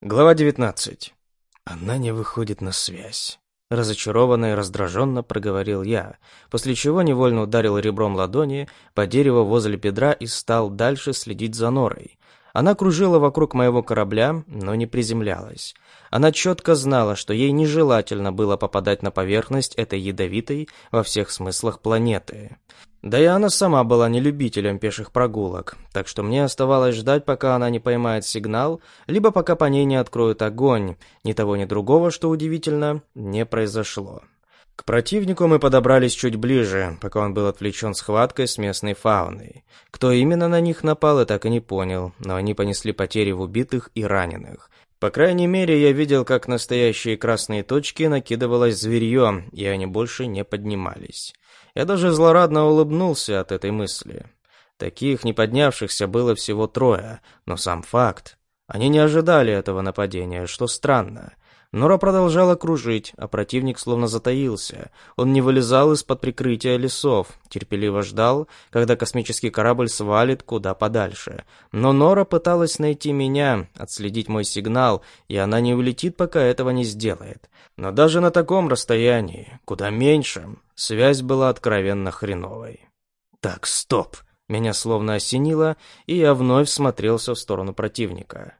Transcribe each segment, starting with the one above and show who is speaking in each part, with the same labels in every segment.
Speaker 1: Глава 19. Она не выходит на связь. Разочарованно и раздраженно проговорил я, после чего невольно ударил ребром ладони по дереву возле бедра и стал дальше следить за норой. Она кружила вокруг моего корабля, но не приземлялась. Она четко знала, что ей нежелательно было попадать на поверхность этой ядовитой во всех смыслах планеты. Да и она сама была не любителем пеших прогулок, так что мне оставалось ждать, пока она не поймает сигнал, либо пока по ней не откроют огонь. Ни того, ни другого, что удивительно, не произошло. К противнику мы подобрались чуть ближе, пока он был отвлечен схваткой с местной фауной. Кто именно на них напал, я так и не понял, но они понесли потери в убитых и раненых. По крайней мере, я видел, как настоящие красные точки накидывалось зверье, и они больше не поднимались. Я даже злорадно улыбнулся от этой мысли. Таких не поднявшихся было всего трое, но сам факт. Они не ожидали этого нападения, что странно. Нора продолжала кружить, а противник словно затаился. Он не вылезал из-под прикрытия лесов, терпеливо ждал, когда космический корабль свалит куда подальше. Но Нора пыталась найти меня, отследить мой сигнал, и она не улетит, пока этого не сделает. Но даже на таком расстоянии, куда меньшем, связь была откровенно хреновой. «Так, стоп!» Меня словно осенило, и я вновь смотрелся в сторону противника.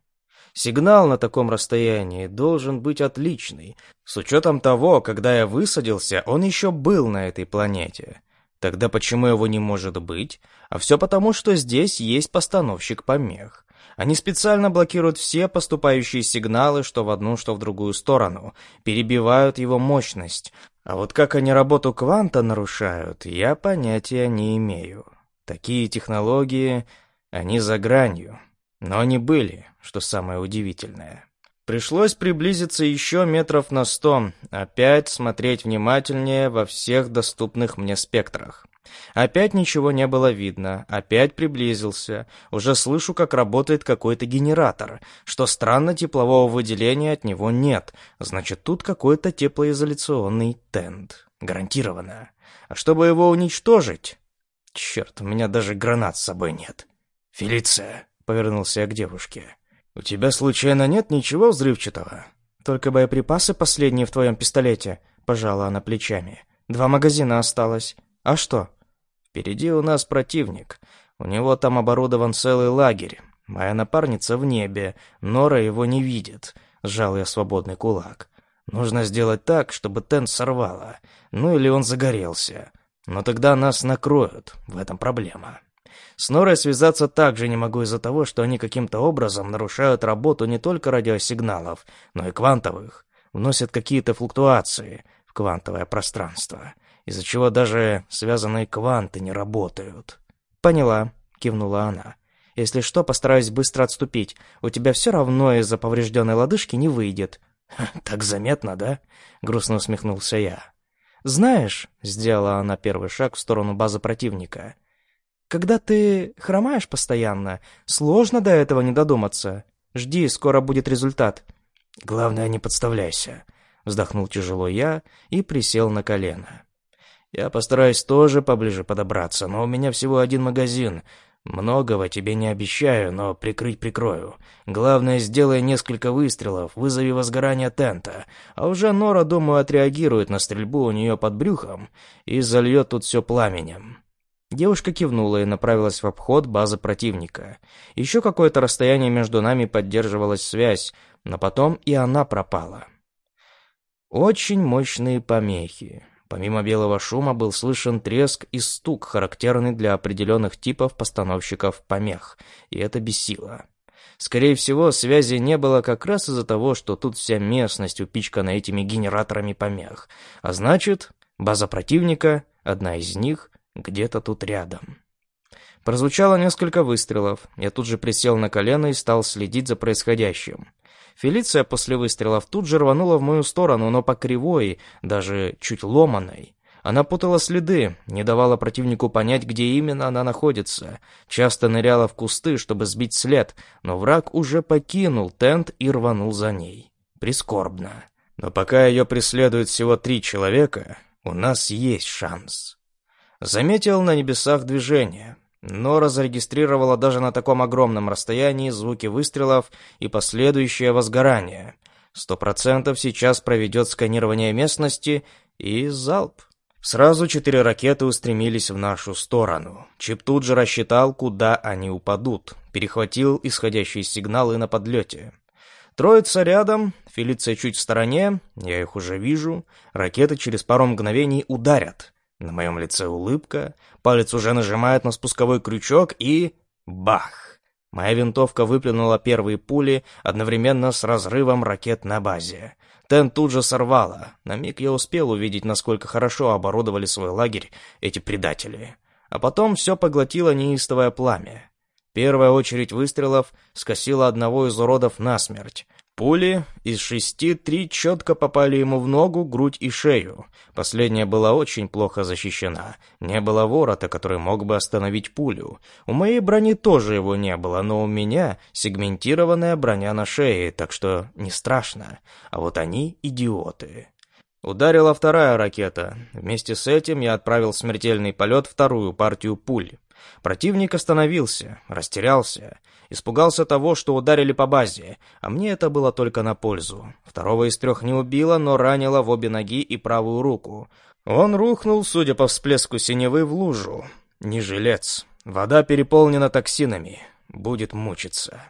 Speaker 1: Сигнал на таком расстоянии должен быть отличный. С учетом того, когда я высадился, он еще был на этой планете. Тогда почему его не может быть? А все потому, что здесь есть постановщик помех. Они специально блокируют все поступающие сигналы, что в одну, что в другую сторону, перебивают его мощность. А вот как они работу кванта нарушают, я понятия не имею. Такие технологии, они за гранью. Но они были, что самое удивительное. Пришлось приблизиться еще метров на сто, опять смотреть внимательнее во всех доступных мне спектрах. Опять ничего не было видно, опять приблизился. Уже слышу, как работает какой-то генератор. Что странно, теплового выделения от него нет. Значит, тут какой-то теплоизоляционный тент. Гарантированно. А чтобы его уничтожить... Черт, у меня даже гранат с собой нет. Фелиция, повернулся я к девушке. «У тебя случайно нет ничего взрывчатого?» «Только боеприпасы последние в твоем пистолете», — пожала она плечами. «Два магазина осталось. А что?» «Впереди у нас противник. У него там оборудован целый лагерь. Моя напарница в небе. Нора его не видит», — сжал я свободный кулак. «Нужно сделать так, чтобы тент сорвало. Ну или он загорелся. Но тогда нас накроют. В этом проблема». С Норой связаться также не могу из-за того, что они каким-то образом нарушают работу не только радиосигналов, но и квантовых, вносят какие-то флуктуации в квантовое пространство, из-за чего даже связанные кванты не работают. «Поняла», — кивнула она. «Если что, постараюсь быстро отступить. У тебя все равно из-за поврежденной лодыжки не выйдет». «Так заметно, да?» — грустно усмехнулся я. «Знаешь», — сделала она первый шаг в сторону базы противника, — когда ты хромаешь постоянно, сложно до этого не додуматься. Жди, скоро будет результат. Главное, не подставляйся. Вздохнул тяжело я и присел на колено. Я постараюсь тоже поближе подобраться, но у меня всего один магазин. Многого тебе не обещаю, но прикрыть прикрою. Главное, сделай несколько выстрелов, вызови возгорание тента. А уже Нора, думаю, отреагирует на стрельбу у нее под брюхом и зальет тут все пламенем. Девушка кивнула и направилась в обход базы противника. Еще какое-то расстояние между нами поддерживалась связь, но потом и она пропала. Очень мощные помехи. Помимо белого шума был слышен треск и стук, характерный для определенных типов постановщиков помех, и это бесило. Скорее всего, связи не было как раз из-за того, что тут вся местность упичкана этими генераторами помех. А значит, база противника, одна из них, где-то тут рядом. Прозвучало несколько выстрелов. Я тут же присел на колено и стал следить за происходящим. Фелиция после выстрелов тут же рванула в мою сторону, но по кривой, даже чуть ломаной. Она путала следы, не давала противнику понять, где именно она находится. Часто ныряла в кусты, чтобы сбить след, но враг уже покинул тент и рванул за ней. Прискорбно. Но пока ее преследует всего три человека, у нас есть шанс. Заметил на небесах движение. Нора зарегистрировала даже на таком огромном расстоянии звуки выстрелов и последующее возгорание. Сто процентов сейчас проведет сканирование местности и залп. Сразу четыре ракеты устремились в нашу сторону. Чип тут же рассчитал, куда они упадут. Перехватил исходящие сигналы на подлете. Троица рядом, Фелиция чуть в стороне, я их уже вижу. Ракеты через пару мгновений ударят. На моем лице улыбка, палец уже нажимает на спусковой крючок и... Бах! Моя винтовка выплюнула первые пули одновременно с разрывом ракет на базе. Тен тут же сорвала. На миг я успел увидеть, насколько хорошо оборудовали свой лагерь эти предатели. А потом все поглотило неистовое пламя. Первая очередь выстрелов скосила одного из уродов насмерть. Пули из шести три четко попали ему в ногу, грудь и шею. Последняя была очень плохо защищена. Не было ворота, который мог бы остановить пулю. У моей брони тоже его не было, но у меня сегментированная броня на шее, так что не страшно. А вот они идиоты. Ударила вторая ракета. Вместе с этим я отправил в смертельный полет вторую партию пуль. Противник остановился, растерялся, испугался того, что ударили по базе, а мне это было только на пользу. Второго из трех не убило, но ранило в обе ноги и правую руку. Он рухнул, судя по всплеску синевы, в лужу. Не жилец. Вода переполнена токсинами. Будет мучиться.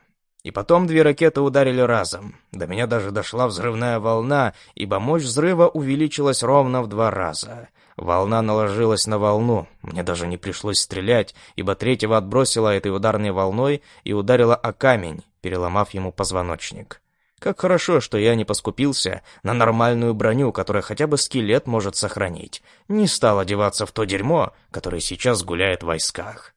Speaker 1: И потом две ракеты ударили разом. До меня даже дошла взрывная волна, ибо мощь взрыва увеличилась ровно в два раза. Волна наложилась на волну. Мне даже не пришлось стрелять, ибо третьего отбросила этой ударной волной и ударила о камень, переломав ему позвоночник. Как хорошо, что я не поскупился на нормальную броню, которая хотя бы скелет может сохранить. Не стал одеваться в то дерьмо, которое сейчас гуляет в войсках.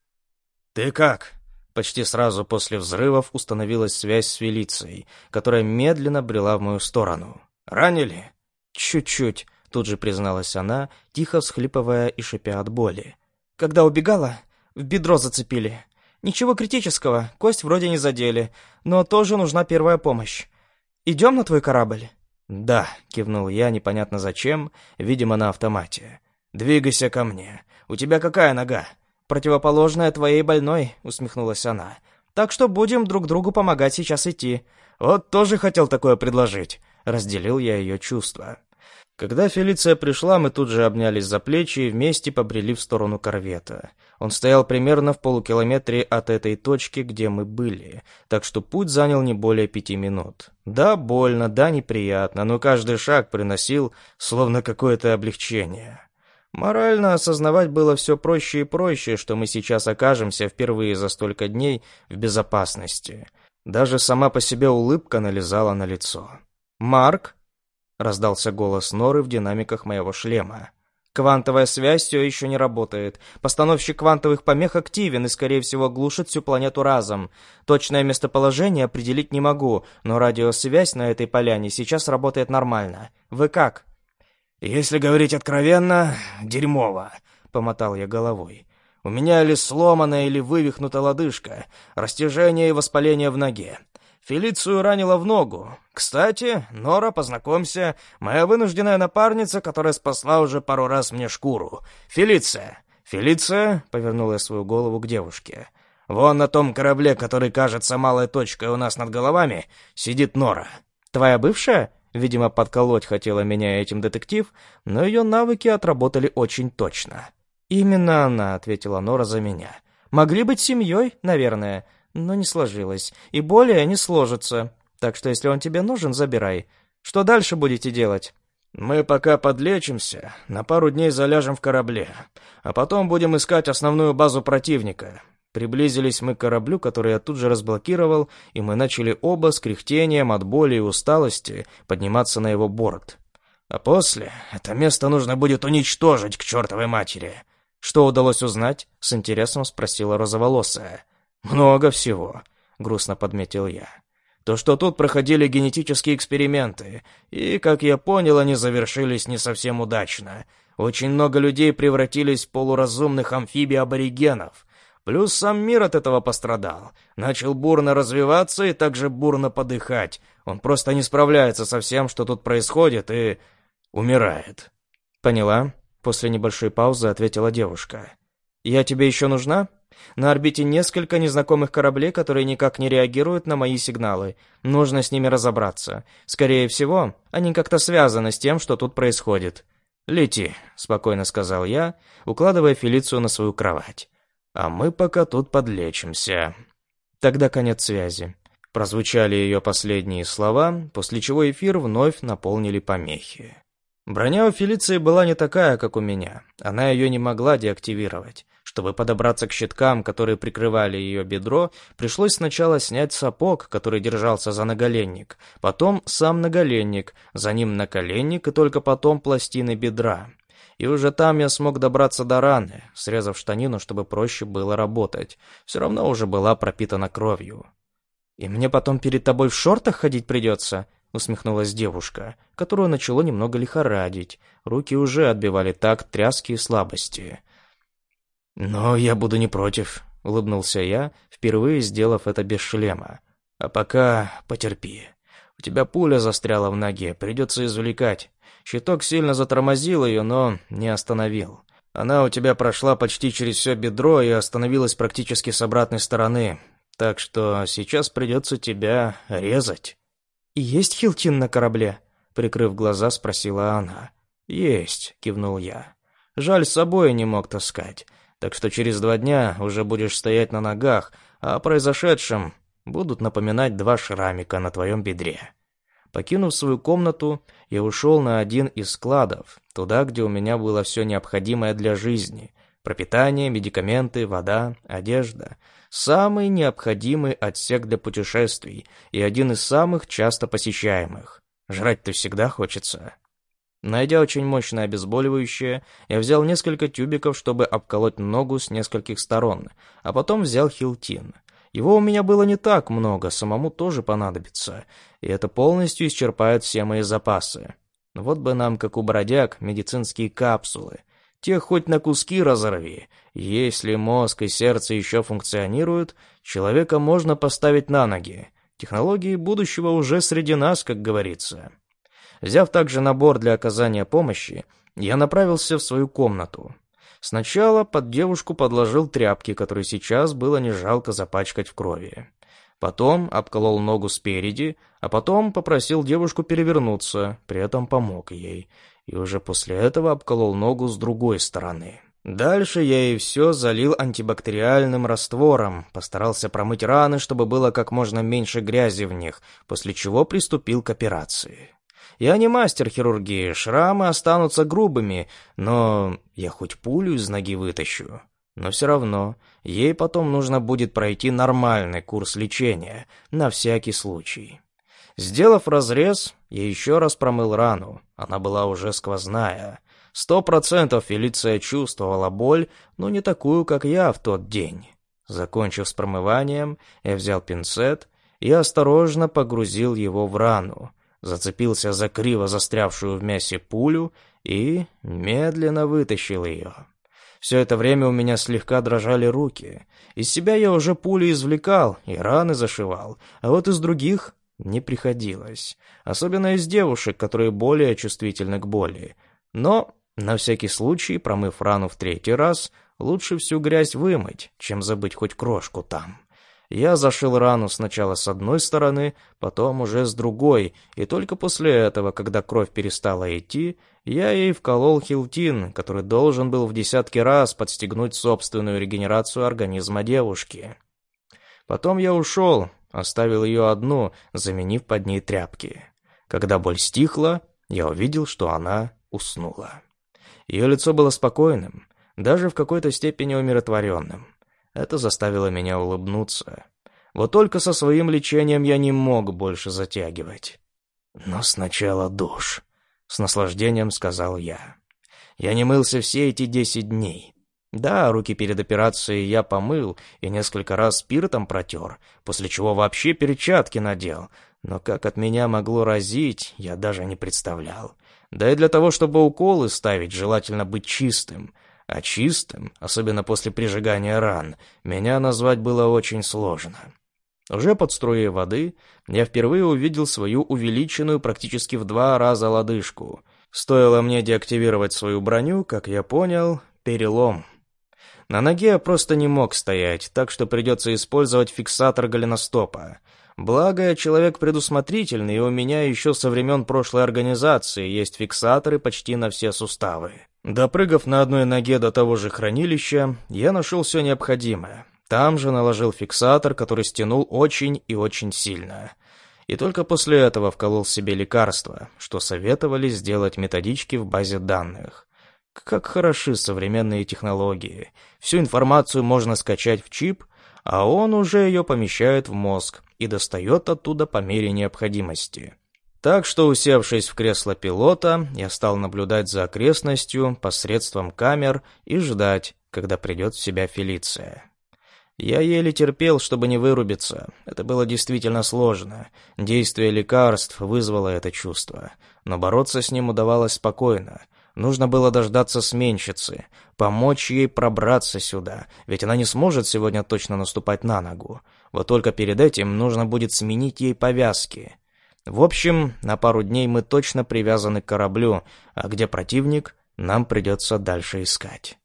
Speaker 1: «Ты как?» Почти сразу после взрывов установилась связь с Фелицией, которая медленно брела в мою сторону. «Ранили?» «Чуть-чуть», Тут же призналась она, тихо всхлипывая и шипя от боли. «Когда убегала, в бедро зацепили. Ничего критического, кость вроде не задели, но тоже нужна первая помощь. Идем на твой корабль?» «Да», — кивнул я, непонятно зачем, видимо, на автомате. «Двигайся ко мне. У тебя какая нога?» «Противоположная твоей больной», — усмехнулась она. «Так что будем друг другу помогать сейчас идти». «Вот тоже хотел такое предложить», — разделил я ее чувства. Когда Фелиция пришла, мы тут же обнялись за плечи и вместе побрели в сторону корвета. Он стоял примерно в полукилометре от этой точки, где мы были, так что путь занял не более пяти минут. Да, больно, да, неприятно, но каждый шаг приносил словно какое-то облегчение. Морально осознавать было все проще и проще, что мы сейчас окажемся впервые за столько дней в безопасности. Даже сама по себе улыбка налезала на лицо. «Марк?» Раздался голос Норы в динамиках моего шлема. Квантовая связь все еще не работает. Постановщик квантовых помех активен и, скорее всего, глушит всю планету разом. Точное местоположение определить не могу, но радиосвязь на этой поляне сейчас работает нормально. Вы как? Если говорить откровенно, дерьмово, помотал я головой. У меня или сломана, или вывихнута лодыжка, растяжение и воспаление в ноге. Фелицию ранила в ногу. Кстати, Нора, познакомься, моя вынужденная напарница, которая спасла уже пару раз мне шкуру. Фелиция. Фелиция повернула свою голову к девушке. Вон на том корабле, который кажется малой точкой у нас над головами, сидит Нора. Твоя бывшая? Видимо, подколоть хотела меня этим детектив, но ее навыки отработали очень точно. «Именно она», — ответила Нора за меня. «Могли быть семьей, наверное но не сложилось. И более не сложится. Так что если он тебе нужен, забирай. Что дальше будете делать?» «Мы пока подлечимся, на пару дней заляжем в корабле, а потом будем искать основную базу противника». Приблизились мы к кораблю, который я тут же разблокировал, и мы начали оба с кряхтением от боли и усталости подниматься на его борт. А после это место нужно будет уничтожить к чертовой матери. Что удалось узнать? С интересом спросила розоволосая. «Много всего», — грустно подметил я. «То, что тут проходили генетические эксперименты, и, как я понял, они завершились не совсем удачно. Очень много людей превратились в полуразумных амфибий-аборигенов. Плюс сам мир от этого пострадал. Начал бурно развиваться и также бурно подыхать. Он просто не справляется со всем, что тут происходит, и... умирает». «Поняла», — после небольшой паузы ответила девушка. «Я тебе еще нужна?» На орбите несколько незнакомых кораблей, которые никак не реагируют на мои сигналы. Нужно с ними разобраться. Скорее всего, они как-то связаны с тем, что тут происходит. «Лети», — спокойно сказал я, укладывая Фелицию на свою кровать. «А мы пока тут подлечимся». Тогда конец связи. Прозвучали ее последние слова, после чего эфир вновь наполнили помехи. Броня у Фелиции была не такая, как у меня. Она ее не могла деактивировать. Чтобы подобраться к щиткам, которые прикрывали ее бедро, пришлось сначала снять сапог, который держался за наголенник, потом сам наголенник, за ним наколенник и только потом пластины бедра. И уже там я смог добраться до раны, срезав штанину, чтобы проще было работать. Все равно уже была пропитана кровью. «И мне потом перед тобой в шортах ходить придется?» — усмехнулась девушка, которую начало немного лихорадить. Руки уже отбивали так тряски и слабости. «Но я буду не против», — улыбнулся я, впервые сделав это без шлема. «А пока потерпи. У тебя пуля застряла в ноге, придется извлекать. Щиток сильно затормозил ее, но не остановил. Она у тебя прошла почти через все бедро и остановилась практически с обратной стороны, так что сейчас придется тебя резать». «И есть хилтин на корабле?» — прикрыв глаза, спросила она. «Есть», — кивнул я. «Жаль, с собой не мог таскать. Так что через два дня уже будешь стоять на ногах, а о произошедшем будут напоминать два шрамика на твоем бедре. Покинув свою комнату, я ушел на один из складов, туда, где у меня было все необходимое для жизни. Пропитание, медикаменты, вода, одежда. Самый необходимый отсек для путешествий и один из самых часто посещаемых. Жрать-то всегда хочется. Найдя очень мощное обезболивающее, я взял несколько тюбиков, чтобы обколоть ногу с нескольких сторон, а потом взял хилтин. Его у меня было не так много, самому тоже понадобится, и это полностью исчерпает все мои запасы. Вот бы нам, как у бродяг, медицинские капсулы. Те хоть на куски разорви. Если мозг и сердце еще функционируют, человека можно поставить на ноги. Технологии будущего уже среди нас, как говорится. Взяв также набор для оказания помощи, я направился в свою комнату. Сначала под девушку подложил тряпки, которые сейчас было не жалко запачкать в крови. Потом обколол ногу спереди, а потом попросил девушку перевернуться, при этом помог ей. И уже после этого обколол ногу с другой стороны. Дальше я ей все залил антибактериальным раствором, постарался промыть раны, чтобы было как можно меньше грязи в них, после чего приступил к операции. Я не мастер хирургии, шрамы останутся грубыми, но я хоть пулю из ноги вытащу. Но все равно, ей потом нужно будет пройти нормальный курс лечения, на всякий случай. Сделав разрез, я еще раз промыл рану. Она была уже сквозная. Сто процентов Фелиция чувствовала боль, но не такую, как я в тот день. Закончив с промыванием, я взял пинцет и осторожно погрузил его в рану, зацепился за криво застрявшую в мясе пулю и медленно вытащил ее. Все это время у меня слегка дрожали руки. Из себя я уже пули извлекал и раны зашивал, а вот из других не приходилось. Особенно из девушек, которые более чувствительны к боли. Но, на всякий случай, промыв рану в третий раз, лучше всю грязь вымыть, чем забыть хоть крошку там. Я зашил рану сначала с одной стороны, потом уже с другой, и только после этого, когда кровь перестала идти, я ей вколол хилтин, который должен был в десятки раз подстегнуть собственную регенерацию организма девушки. Потом я ушел, оставил ее одну, заменив под ней тряпки. Когда боль стихла, я увидел, что она уснула. Ее лицо было спокойным, даже в какой-то степени умиротворенным. Это заставило меня улыбнуться. Вот только со своим лечением я не мог больше затягивать. «Но сначала душ», — с наслаждением сказал я. Я не мылся все эти десять дней. Да, руки перед операцией я помыл и несколько раз спиртом протер, после чего вообще перчатки надел. Но как от меня могло разить, я даже не представлял. Да и для того, чтобы уколы ставить, желательно быть чистым. А чистым, особенно после прижигания ран, меня назвать было очень сложно. Уже под струей воды я впервые увидел свою увеличенную практически в два раза лодыжку. Стоило мне деактивировать свою броню, как я понял, перелом. На ноге я просто не мог стоять, так что придется использовать фиксатор голеностопа. Благо, я человек предусмотрительный, и у меня еще со времен прошлой организации есть фиксаторы почти на все суставы. Допрыгав на одной ноге до того же хранилища, я нашел все необходимое. Там же наложил фиксатор, который стянул очень и очень сильно. И только после этого вколол себе лекарство, что советовали сделать методички в базе данных. Как хороши современные технологии. Всю информацию можно скачать в чип, а он уже ее помещает в мозг и достает оттуда по мере необходимости. Так что, усевшись в кресло пилота, я стал наблюдать за окрестностью посредством камер и ждать, когда придет в себя Фелиция. Я еле терпел, чтобы не вырубиться. Это было действительно сложно. Действие лекарств вызвало это чувство. Но бороться с ним удавалось спокойно. Нужно было дождаться сменщицы, помочь ей пробраться сюда, ведь она не сможет сегодня точно наступать на ногу. Вот только перед этим нужно будет сменить ей повязки. В общем, на пару дней мы точно привязаны к кораблю, а где противник, нам придется дальше искать.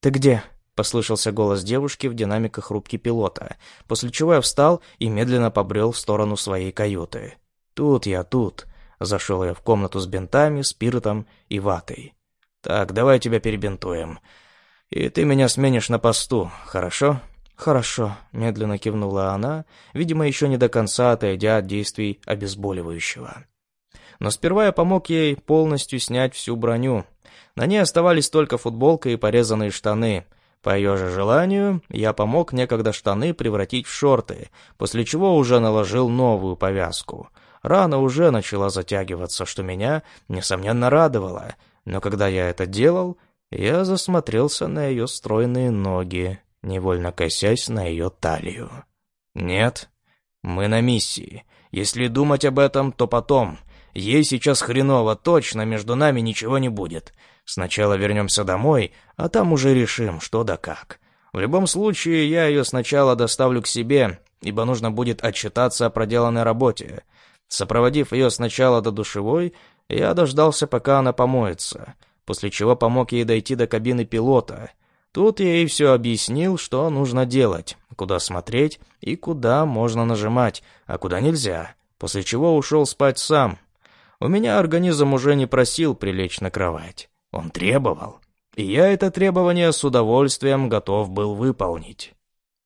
Speaker 1: «Ты где?» — послышался голос девушки в динамиках рубки пилота, после чего я встал и медленно побрел в сторону своей каюты. «Тут я, тут», Зашел я в комнату с бинтами, спиртом и ватой. «Так, давай тебя перебинтуем. И ты меня сменишь на посту, хорошо?» «Хорошо», — медленно кивнула она, видимо, еще не до конца отойдя от действий обезболивающего. Но сперва я помог ей полностью снять всю броню. На ней оставались только футболка и порезанные штаны. По ее же желанию, я помог некогда штаны превратить в шорты, после чего уже наложил новую повязку — Рана уже начала затягиваться, что меня, несомненно, радовало. Но когда я это делал, я засмотрелся на ее стройные ноги, невольно косясь на ее талию. «Нет, мы на миссии. Если думать об этом, то потом. Ей сейчас хреново, точно между нами ничего не будет. Сначала вернемся домой, а там уже решим, что да как. В любом случае, я ее сначала доставлю к себе, ибо нужно будет отчитаться о проделанной работе. Сопроводив ее сначала до душевой, я дождался, пока она помоется, после чего помог ей дойти до кабины пилота. Тут я ей все объяснил, что нужно делать, куда смотреть и куда можно нажимать, а куда нельзя, после чего ушел спать сам. У меня организм уже не просил прилечь на кровать. Он требовал. И я это требование с удовольствием готов был выполнить.